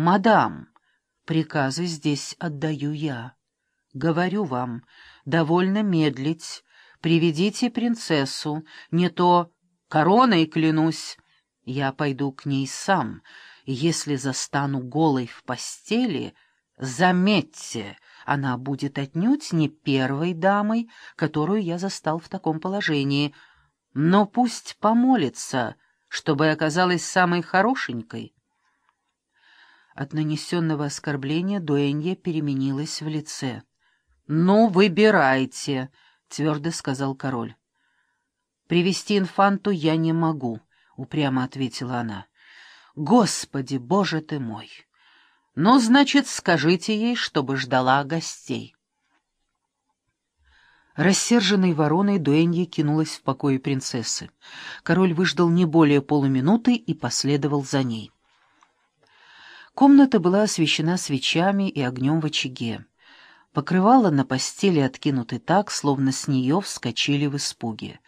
«Мадам, приказы здесь отдаю я. Говорю вам, довольно медлить. Приведите принцессу, не то короной клянусь. Я пойду к ней сам, если застану голой в постели, заметьте, она будет отнюдь не первой дамой, которую я застал в таком положении, но пусть помолится, чтобы оказалась самой хорошенькой». От нанесенного оскорбления Дуэнья переменилась в лице. «Ну, выбирайте», — твердо сказал король. «Привести инфанту я не могу», — упрямо ответила она. «Господи, боже ты мой! Ну, значит, скажите ей, чтобы ждала гостей». Рассерженной вороной Дуэнья кинулась в покое принцессы. Король выждал не более полуминуты и последовал за ней. Комната была освещена свечами и огнем в очаге. Покрывало на постели откинуты так, словно с нее вскочили в испуге.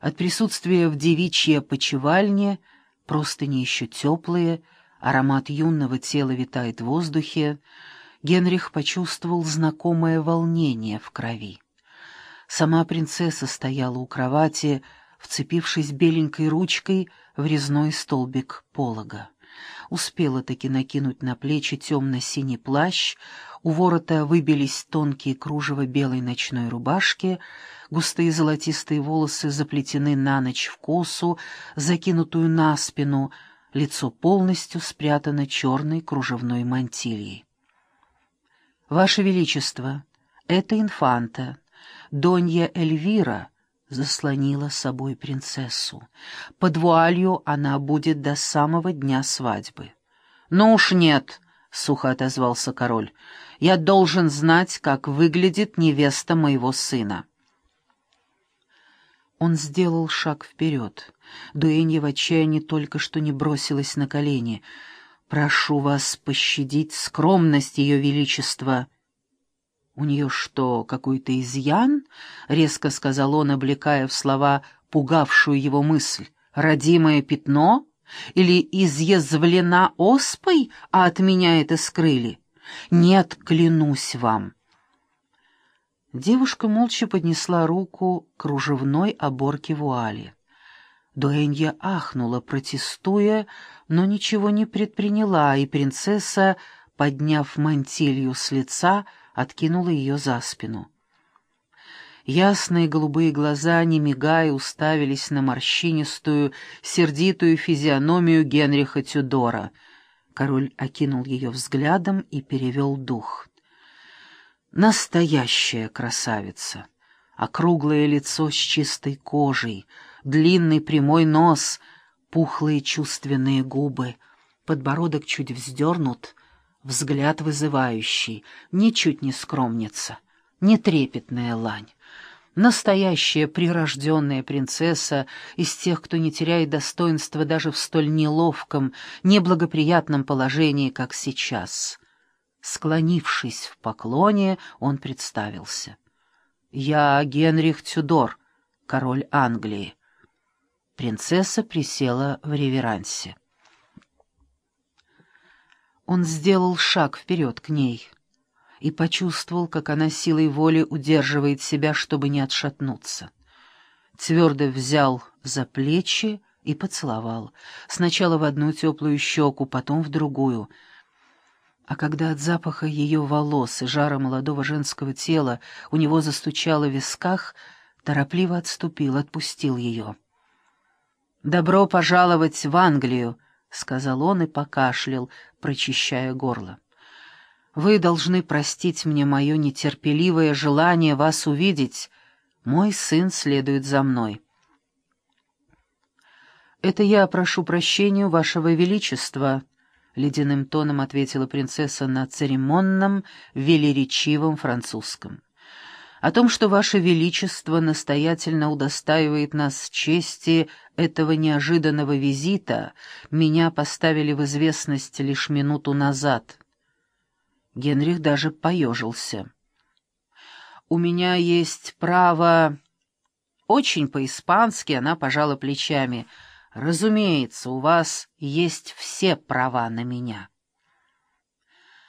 От присутствия в девичьей опочивальне простыни еще теплые, аромат юного тела витает в воздухе, Генрих почувствовал знакомое волнение в крови. Сама принцесса стояла у кровати, вцепившись беленькой ручкой в резной столбик полога успела таки накинуть на плечи темно-синий плащ, у ворота выбились тонкие кружева белой ночной рубашки, густые золотистые волосы заплетены на ночь в косу, закинутую на спину, лицо полностью спрятано черной кружевной мантильей. «Ваше Величество, это инфанта, Донья Эльвира», заслонила собой принцессу. Под вуалью она будет до самого дня свадьбы. «Ну уж нет», — сухо отозвался король, — «я должен знать, как выглядит невеста моего сына». Он сделал шаг вперед. Дуэнья в отчаянии только что не бросилась на колени. «Прошу вас пощадить скромность ее величества». «У нее что, какой-то изъян?» — резко сказал он, облекая в слова пугавшую его мысль. «Родимое пятно? Или изъязвлена оспой, а от меня это скрыли? Нет, клянусь вам». Девушка молча поднесла руку к кружевной оборке вуали. Дуэнья ахнула, протестуя, но ничего не предприняла, и принцесса, подняв мантилью с лица, откинула ее за спину. Ясные голубые глаза, не мигая, уставились на морщинистую, сердитую физиономию Генриха Тюдора. Король окинул ее взглядом и перевел дух. Настоящая красавица! Округлое лицо с чистой кожей, длинный прямой нос, пухлые чувственные губы, подбородок чуть вздернут, Взгляд вызывающий, ничуть не скромница, не трепетная лань. Настоящая прирожденная принцесса из тех, кто не теряет достоинства даже в столь неловком, неблагоприятном положении, как сейчас. Склонившись в поклоне, он представился. «Я Генрих Тюдор, король Англии». Принцесса присела в реверансе. Он сделал шаг вперед к ней и почувствовал, как она силой воли удерживает себя, чтобы не отшатнуться. Твердо взял за плечи и поцеловал, сначала в одну теплую щеку, потом в другую. А когда от запаха ее волос и жара молодого женского тела у него застучало в висках, торопливо отступил, отпустил ее. «Добро пожаловать в Англию!» — сказал он и покашлял, прочищая горло. «Вы должны простить мне мое нетерпеливое желание вас увидеть. Мой сын следует за мной». «Это я прошу прощения, Вашего Величества», — ледяным тоном ответила принцесса на церемонном, велеречивом французском о том, что Ваше Величество настоятельно удостаивает нас чести этого неожиданного визита, меня поставили в известность лишь минуту назад. Генрих даже поежился. «У меня есть право...» Очень по-испански она пожала плечами. «Разумеется, у вас есть все права на меня».